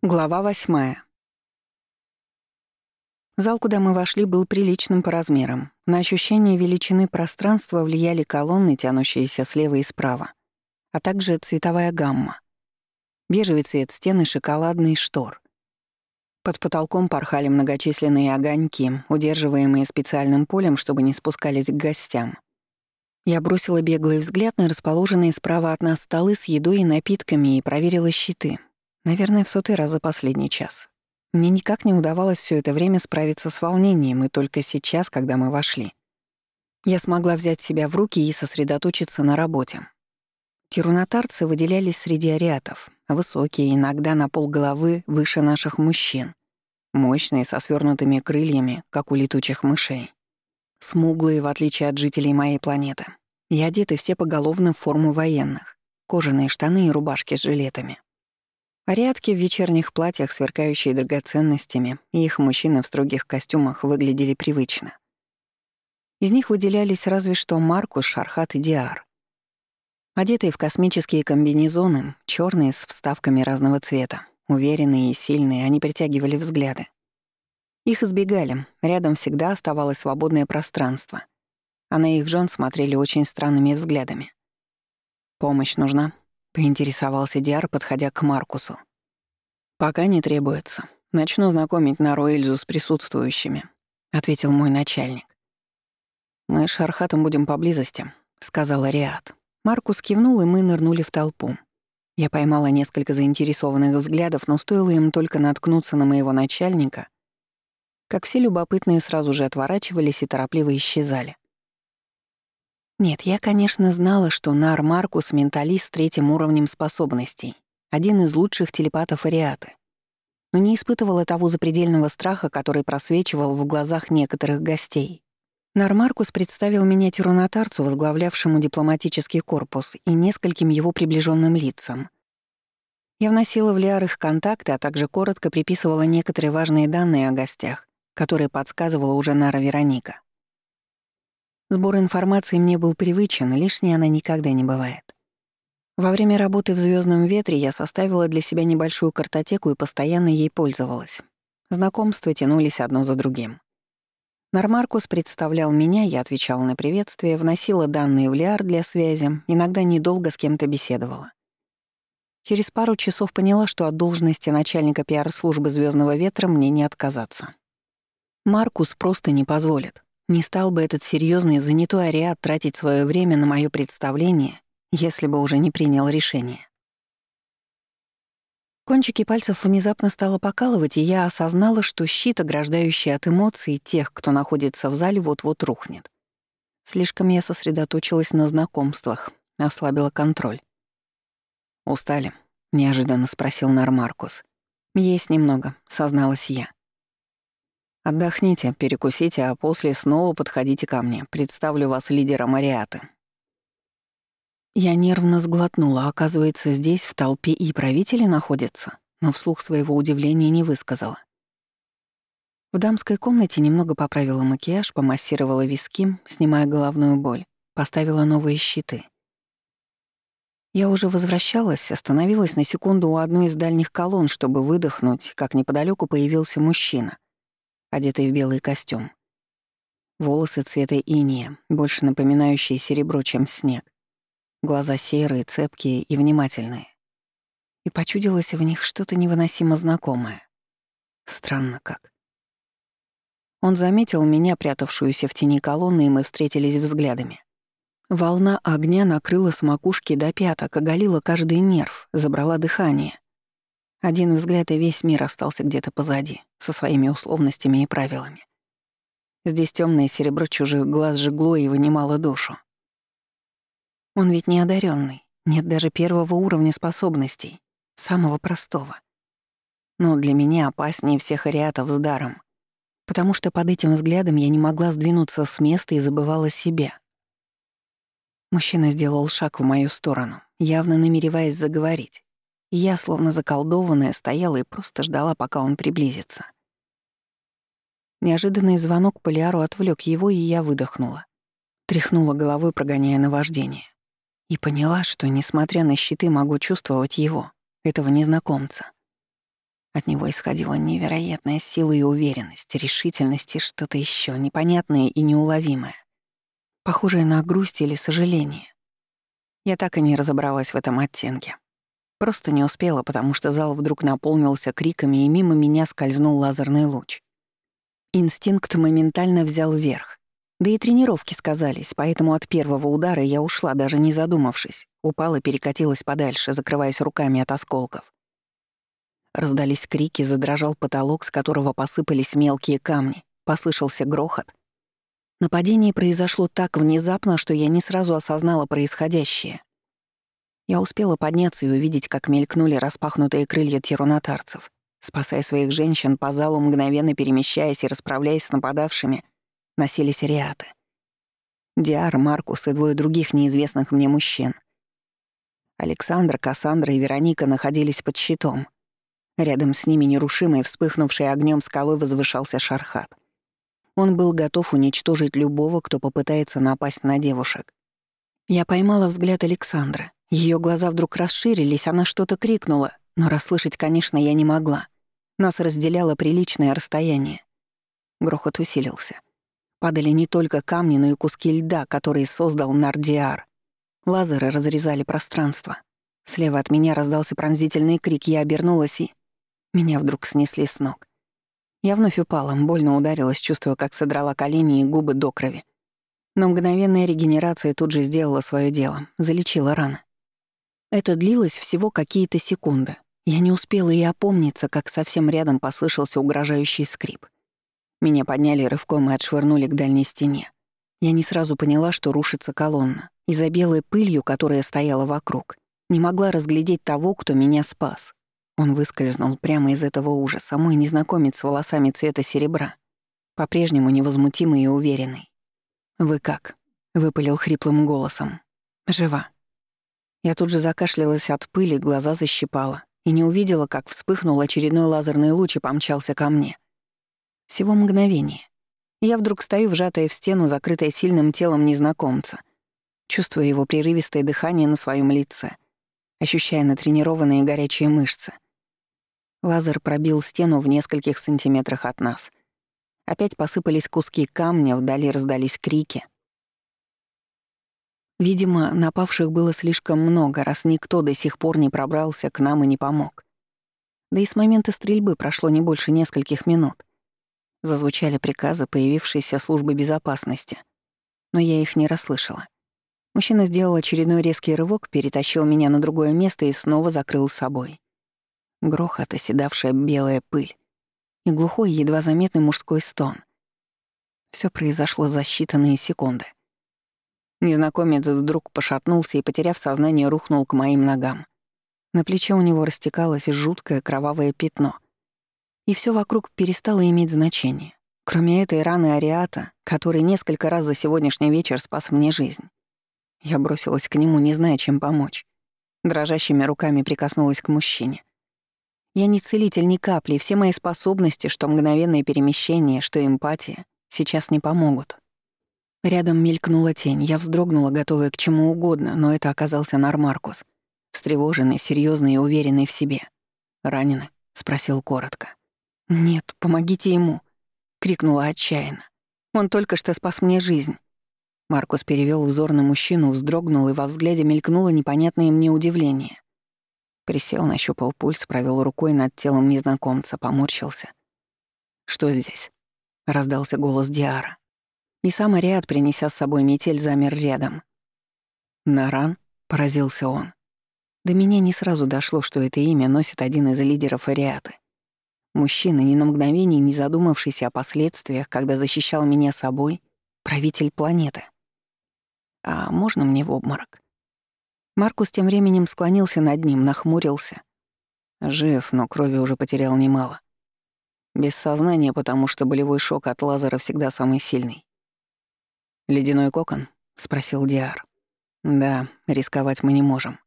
Глава восьмая. Зал, куда мы вошли, был приличным по размерам. На ощущение величины пространства влияли колонны, тянущиеся слева и справа, а также цветовая гамма. Бежевый цвет стены, шоколадный штор. Под потолком порхали многочисленные огоньки, удерживаемые специальным полем, чтобы не спускались к гостям. Я бросила беглый взгляд на расположенные справа от нас столы с едой и напитками и проверила щиты — Наверное, в сотый раз за последний час. Мне никак не удавалось все это время справиться с волнением, и только сейчас, когда мы вошли. Я смогла взять себя в руки и сосредоточиться на работе. Тирунатарцы выделялись среди ариатов, высокие, иногда на полголовы выше наших мужчин, мощные, со свернутыми крыльями, как у летучих мышей. Смуглые, в отличие от жителей моей планеты. И одеты все поголовно в форму военных, кожаные штаны и рубашки с жилетами. Порядки в вечерних платьях, сверкающие драгоценностями, и их мужчины в строгих костюмах выглядели привычно. Из них выделялись разве что Маркус, Шархат и Диар. Одетые в космические комбинезоны, черные с вставками разного цвета, уверенные и сильные, они притягивали взгляды. Их избегали, рядом всегда оставалось свободное пространство, а на их жен смотрели очень странными взглядами. «Помощь нужна?» — поинтересовался Диар, подходя к Маркусу. «Пока не требуется. Начну знакомить Нару Эльзу с присутствующими», — ответил мой начальник. «Мы с Шархатом будем поблизости», — сказала Риад. Маркус кивнул, и мы нырнули в толпу. Я поймала несколько заинтересованных взглядов, но стоило им только наткнуться на моего начальника, как все любопытные сразу же отворачивались и торопливо исчезали. Нет, я, конечно, знала, что Нар Маркус — менталист с третьим уровнем способностей, один из лучших телепатов Ариаты, но не испытывала того запредельного страха, который просвечивал в глазах некоторых гостей. Нар Маркус представил меня тирунатарцу, возглавлявшему дипломатический корпус, и нескольким его приближенным лицам. Я вносила в Лиар их контакты, а также коротко приписывала некоторые важные данные о гостях, которые подсказывала уже Нара Вероника. Сбор информации мне был привычен, лишней она никогда не бывает. Во время работы в звездном ветре я составила для себя небольшую картотеку и постоянно ей пользовалась. Знакомства тянулись одно за другим. Нормаркус представлял меня, я отвечала на приветствие, вносила данные в Лиар для связи, иногда недолго с кем-то беседовала. Через пару часов поняла, что от должности начальника пиар-службы звездного ветра мне не отказаться. Маркус просто не позволит. Не стал бы этот серьезный занятой ариат тратить свое время на мое представление, если бы уже не принял решение. Кончики пальцев внезапно стало покалывать, и я осознала, что щит, ограждающий от эмоций тех, кто находится в зале, вот-вот рухнет. Слишком я сосредоточилась на знакомствах, ослабила контроль. «Устали?» — неожиданно спросил Нармаркус. «Есть немного», — созналась я. Отдохните, перекусите, а после снова подходите ко мне. Представлю вас лидером Ариаты». Я нервно сглотнула. Оказывается, здесь в толпе и правители находятся, но вслух своего удивления не высказала. В дамской комнате немного поправила макияж, помассировала виски, снимая головную боль, поставила новые щиты. Я уже возвращалась, остановилась на секунду у одной из дальних колонн, чтобы выдохнуть, как неподалеку появился мужчина — одетый в белый костюм. Волосы цвета иния, больше напоминающие серебро, чем снег. Глаза серые, цепкие и внимательные. И почудилось в них что-то невыносимо знакомое. Странно как. Он заметил меня, прятавшуюся в тени колонны, и мы встретились взглядами. Волна огня накрыла с макушки до пяток, оголила каждый нерв, забрала дыхание. Один взгляд, и весь мир остался где-то позади, со своими условностями и правилами. Здесь темное серебро чужих глаз жгло и вынимало душу. Он ведь не одаренный, нет даже первого уровня способностей, самого простого. Но для меня опаснее всех ариатов с даром, потому что под этим взглядом я не могла сдвинуться с места и забывала себя. Мужчина сделал шаг в мою сторону, явно намереваясь заговорить. Я, словно заколдованная, стояла и просто ждала, пока он приблизится. Неожиданный звонок Полиару отвлек его, и я выдохнула. Тряхнула головой, прогоняя наваждение. И поняла, что, несмотря на щиты, могу чувствовать его, этого незнакомца. От него исходила невероятная сила и уверенность, решительность и что-то еще непонятное и неуловимое, похожее на грусть или сожаление. Я так и не разобралась в этом оттенке. Просто не успела, потому что зал вдруг наполнился криками, и мимо меня скользнул лазерный луч. Инстинкт моментально взял верх. Да и тренировки сказались, поэтому от первого удара я ушла, даже не задумавшись. Упала, перекатилась подальше, закрываясь руками от осколков. Раздались крики, задрожал потолок, с которого посыпались мелкие камни, послышался грохот. Нападение произошло так внезапно, что я не сразу осознала происходящее. Я успела подняться и увидеть, как мелькнули распахнутые крылья тиронатарцев. Спасая своих женщин, по залу, мгновенно перемещаясь и расправляясь с нападавшими, носились риаты. Диар, Маркус и двое других неизвестных мне мужчин. Александр, Кассандра и Вероника находились под щитом — Рядом с ними нерушимой, вспыхнувшей огнем скалой возвышался Шархат. Он был готов уничтожить любого, кто попытается напасть на девушек. Я поймала взгляд Александра. Ее глаза вдруг расширились, она что-то крикнула, но расслышать, конечно, я не могла. Нас разделяло приличное расстояние. Грохот усилился. Падали не только камни, но и куски льда, которые создал Нардиар. Лазеры разрезали пространство. Слева от меня раздался пронзительный крик, я обернулась и... Меня вдруг снесли с ног. Я вновь упала, больно ударилась, чувствуя, как содрала колени и губы до крови. Но мгновенная регенерация тут же сделала свое дело, залечила раны. Это длилось всего какие-то секунды. Я не успела и опомниться, как совсем рядом послышался угрожающий скрип. Меня подняли рывком и отшвырнули к дальней стене. Я не сразу поняла, что рушится колонна. Из-за белой пылью, которая стояла вокруг, не могла разглядеть того, кто меня спас. Он выскользнул прямо из этого ужаса, мой незнакомец с волосами цвета серебра, по-прежнему невозмутимый и уверенный. «Вы как?» — выпалил хриплым голосом. «Жива». Я тут же закашлялась от пыли, глаза защипала и не увидела, как вспыхнул очередной лазерный луч и помчался ко мне. Всего мгновение. Я вдруг стою, вжатая в стену, закрытая сильным телом незнакомца, чувствуя его прерывистое дыхание на своем лице, ощущая натренированные горячие мышцы — Лазер пробил стену в нескольких сантиметрах от нас. Опять посыпались куски камня, вдали раздались крики. Видимо, напавших было слишком много, раз никто до сих пор не пробрался к нам и не помог. Да и с момента стрельбы прошло не больше нескольких минут. Зазвучали приказы появившейся службы безопасности, но я их не расслышала. Мужчина сделал очередной резкий рывок, перетащил меня на другое место и снова закрыл собой. Грохот, оседавшая белая пыль и глухой, едва заметный мужской стон. Все произошло за считанные секунды. Незнакомец вдруг пошатнулся и, потеряв сознание, рухнул к моим ногам. На плече у него растекалось жуткое кровавое пятно. И все вокруг перестало иметь значение, кроме этой раны Ариата, который несколько раз за сегодняшний вечер спас мне жизнь. Я бросилась к нему, не зная, чем помочь. Дрожащими руками прикоснулась к мужчине. Я не целитель ни капли, все мои способности, что мгновенное перемещение, что эмпатия, сейчас не помогут. Рядом мелькнула тень, я вздрогнула, готовая к чему угодно, но это оказался Нармаркус, встревоженный, серьезный и уверенный в себе. «Ранены?» — спросил коротко. «Нет, помогите ему!» — крикнула отчаянно. «Он только что спас мне жизнь». Маркус перевел взор на мужчину, вздрогнул, и во взгляде мелькнуло непонятное мне удивление. Присел, нащупал пульс, провел рукой над телом незнакомца, поморщился. «Что здесь?» — раздался голос Диара. И сам Ариад, принеся с собой метель, замер рядом. «Наран?» — поразился он. До меня не сразу дошло, что это имя носит один из лидеров Ариаты. Мужчина, ни на мгновение не задумавшийся о последствиях, когда защищал меня собой, правитель планеты. «А можно мне в обморок?» Маркус тем временем склонился над ним, нахмурился. Жив, но крови уже потерял немало. Без сознания, потому что болевой шок от лазера всегда самый сильный. «Ледяной кокон?» — спросил Диар. «Да, рисковать мы не можем».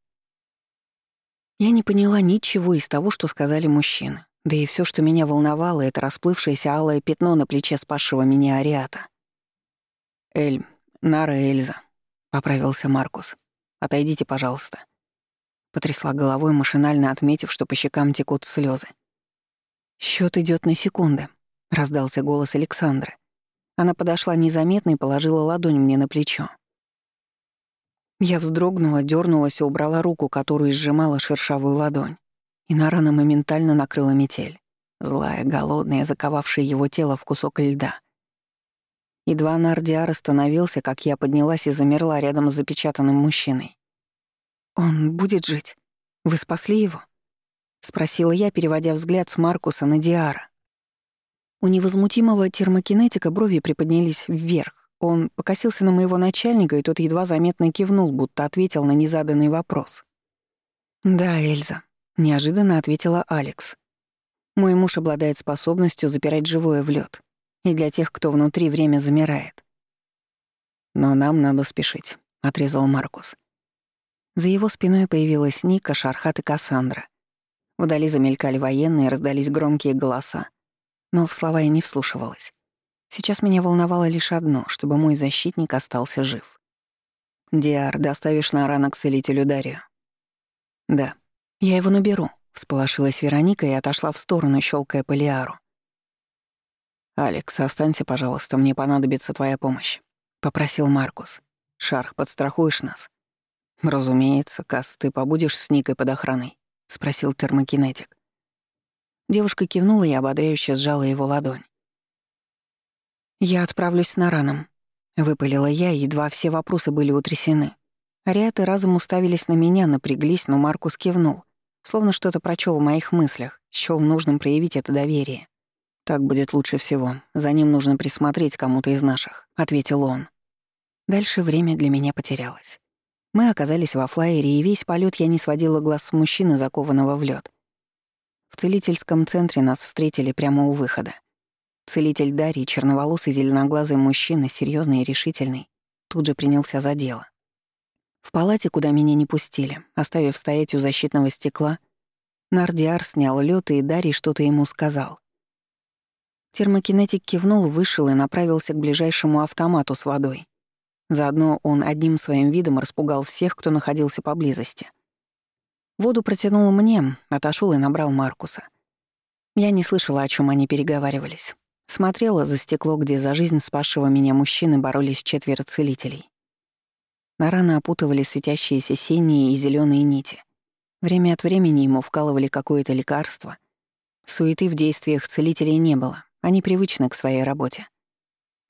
Я не поняла ничего из того, что сказали мужчины. Да и все, что меня волновало, — это расплывшееся алое пятно на плече спасшего меня Ариата. «Эль, Нара Эльза», — поправился Маркус. Отойдите, пожалуйста». Потрясла головой, машинально отметив, что по щекам текут слезы. Счет идет на секунды», — раздался голос Александры. Она подошла незаметно и положила ладонь мне на плечо. Я вздрогнула, дернулась и убрала руку, которую сжимала шершавую ладонь. И на рана моментально накрыла метель. Злая, голодная, заковавшая его тело в кусок льда. Едва Нардиар остановился, как я поднялась и замерла рядом с запечатанным мужчиной. «Он будет жить? Вы спасли его?» — спросила я, переводя взгляд с Маркуса на Диара. У невозмутимого термокинетика брови приподнялись вверх. Он покосился на моего начальника, и тот едва заметно кивнул, будто ответил на незаданный вопрос. «Да, Эльза», — неожиданно ответила Алекс. «Мой муж обладает способностью запирать живое в лед, и для тех, кто внутри время замирает». «Но нам надо спешить», — отрезал Маркус. За его спиной появилась Ника, Шархат и Кассандра. Вдали замелькали военные, раздались громкие голоса. Но в слова я не вслушивалась. Сейчас меня волновало лишь одно, чтобы мой защитник остался жив. «Диар, доставишь на ранок целителю Дарью?» «Да». «Я его наберу», — всполошилась Вероника и отошла в сторону, щелкая по Лиару. «Алекс, останься, пожалуйста, мне понадобится твоя помощь», — попросил Маркус. «Шарх, подстрахуешь нас?» «Разумеется, Кас, ты побудешь с Никой под охраной?» — спросил термокинетик. Девушка кивнула и ободряюще сжала его ладонь. «Я отправлюсь на раном», — выпалила я, едва все вопросы были утрясены. Ариаты разом уставились на меня, напряглись, но Маркус кивнул, словно что-то прочел в моих мыслях, счёл нужным проявить это доверие. «Так будет лучше всего. За ним нужно присмотреть кому-то из наших», — ответил он. Дальше время для меня потерялось. Мы оказались во флайере, и весь полет я не сводила глаз с мужчины, закованного в лед. В целительском центре нас встретили прямо у выхода. Целитель Дарьи, черноволосый зеленоглазый мужчина, серьезный и решительный, тут же принялся за дело. В палате, куда меня не пустили, оставив стоять у защитного стекла, Нардиар снял лед и Дарий что-то ему сказал. Термокинетик кивнул, вышел и направился к ближайшему автомату с водой. Заодно он одним своим видом распугал всех, кто находился поблизости. Воду протянул мне, отошел и набрал Маркуса. Я не слышала, о чем они переговаривались. Смотрела за стекло, где за жизнь спасшего меня мужчины боролись четверо целителей. На раны опутывали светящиеся синие и зеленые нити. Время от времени ему вкалывали какое-то лекарство. Суеты в действиях целителей не было, они привычны к своей работе.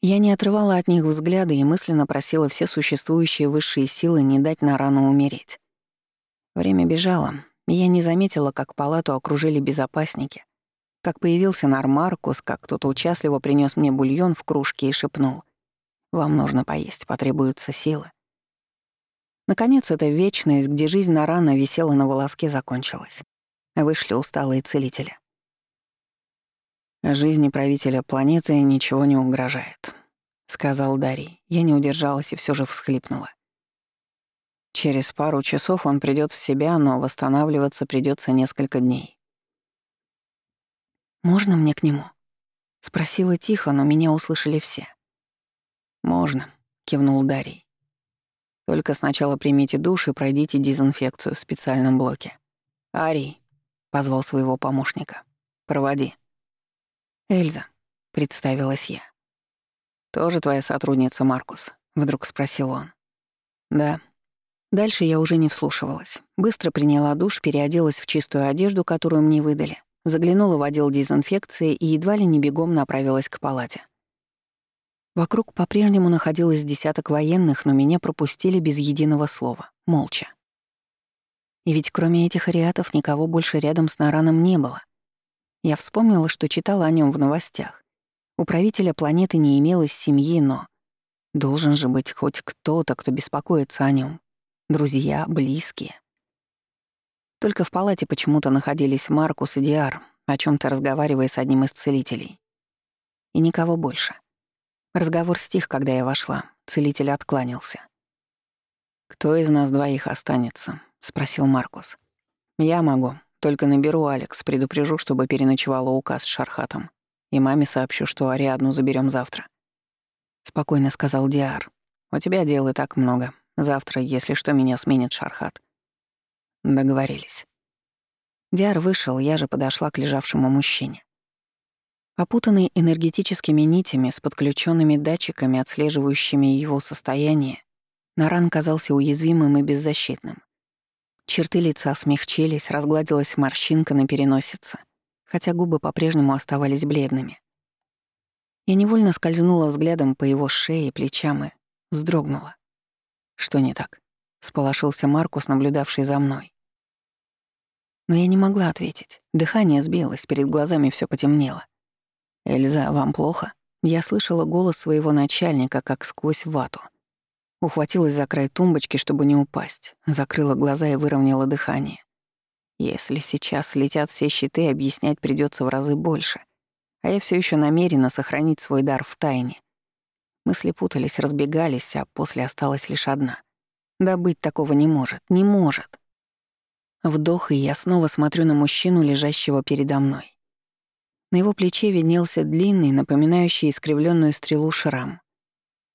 Я не отрывала от них взгляда и мысленно просила все существующие высшие силы не дать на рану умереть. Время бежало, и я не заметила, как палату окружили безопасники, как появился Нармаркус, как кто-то участливо принес мне бульон в кружке и шепнул. «Вам нужно поесть, потребуются силы». Наконец, эта вечность, где жизнь Нарана висела на волоске, закончилась. Вышли усталые целители. «Жизни правителя планеты ничего не угрожает», — сказал Дарий. Я не удержалась и все же всхлипнула. Через пару часов он придет в себя, но восстанавливаться придется несколько дней. «Можно мне к нему?» — спросила тихо, но меня услышали все. «Можно», — кивнул Дарий. «Только сначала примите душ и пройдите дезинфекцию в специальном блоке. Арий», — позвал своего помощника, — «проводи». «Эльза», — представилась я. «Тоже твоя сотрудница, Маркус?» — вдруг спросил он. «Да». Дальше я уже не вслушивалась. Быстро приняла душ, переоделась в чистую одежду, которую мне выдали, заглянула в отдел дезинфекции и едва ли не бегом направилась к палате. Вокруг по-прежнему находилось десяток военных, но меня пропустили без единого слова, молча. И ведь кроме этих ариатов никого больше рядом с Нараном не было. Я вспомнила, что читала о нем в новостях. У правителя планеты не имелось семьи, но... Должен же быть хоть кто-то, кто беспокоится о нем. Друзья, близкие. Только в палате почему-то находились Маркус и Диар, о чем то разговаривая с одним из целителей. И никого больше. Разговор стих, когда я вошла. Целитель откланялся. «Кто из нас двоих останется?» — спросил Маркус. «Я могу», только наберу Алекс, предупрежу, чтобы переночевала указ с Шархатом. И маме сообщу, что Ариадну заберем завтра. Спокойно сказал Диар. У тебя дел и так много. Завтра, если что, меня сменит Шархат. Договорились. Диар вышел, я же подошла к лежавшему мужчине. Опутанный энергетическими нитями с подключенными датчиками, отслеживающими его состояние, Наран казался уязвимым и беззащитным. Черты лица смягчились, разгладилась морщинка на переносице, хотя губы по-прежнему оставались бледными. Я невольно скользнула взглядом по его шее и плечам и вздрогнула. Что не так? Сполошился Маркус, наблюдавший за мной. Но я не могла ответить. Дыхание сбилось, перед глазами все потемнело. «Эльза, вам плохо?» Я слышала голос своего начальника, как сквозь вату. Ухватилась за край тумбочки, чтобы не упасть, закрыла глаза и выровняла дыхание. Если сейчас летят все щиты, объяснять придется в разы больше. А я все еще намерена сохранить свой дар в тайне. Мысли путались, разбегались, а после осталась лишь одна. Да быть такого не может, не может. Вдох, и я снова смотрю на мужчину, лежащего передо мной. На его плече виднелся длинный, напоминающий искривленную стрелу шрам.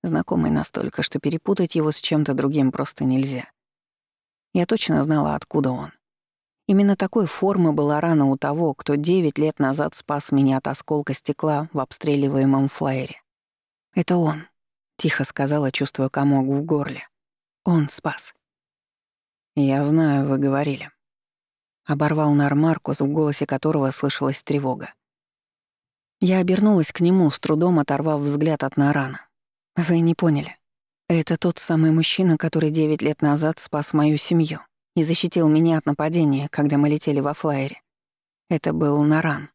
Знакомый настолько, что перепутать его с чем-то другим просто нельзя. Я точно знала, откуда он. Именно такой формы была рана у того, кто девять лет назад спас меня от осколка стекла в обстреливаемом флайере. «Это он», — тихо сказала, чувствуя комок в горле. «Он спас». «Я знаю, вы говорили». Оборвал Нармаркус, в голосе которого слышалась тревога. Я обернулась к нему, с трудом оторвав взгляд от Нарана. «Вы не поняли. Это тот самый мужчина, который девять лет назад спас мою семью и защитил меня от нападения, когда мы летели во флайере. Это был Наран».